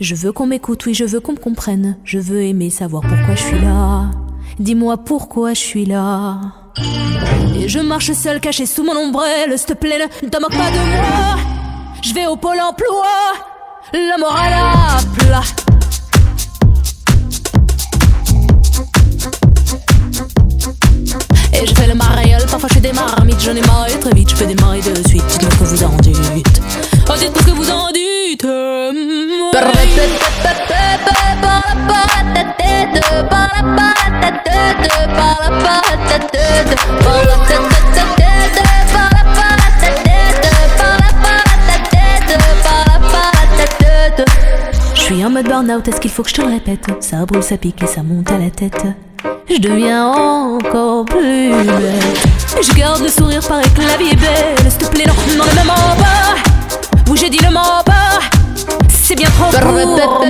Je veux qu'on m'écoute, oui, je veux qu'on me comprenne. Je veux aimer savoir pourquoi je suis là. Dis-moi pourquoi je suis là. Et je marche seul, caché sous mon ombrelle. S'il te plaît, ne te moque pas de moi. Je vais au pôle emploi. La morale à plat. Et je fais le mariole, parfois je fais des marmites, j'en ai marre très vite, je peux démarrer de suite. Dites-moi que vous en dites. Suis en mode burn-out, est-ce qu'il faut que je te le répète? Ça brûle, ça pique et ça monte à la tête. Je deviens encore plus belle. Je garde le sourire, paraît que la vie est belle. S'il te plaît, non, non, le même en bas. Où j'ai dit le mot bas. C'est bien trop pour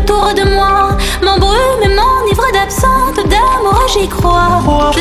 autour de moi m'embrument et m'enivrent d'absente d'amour, j'y crois. Je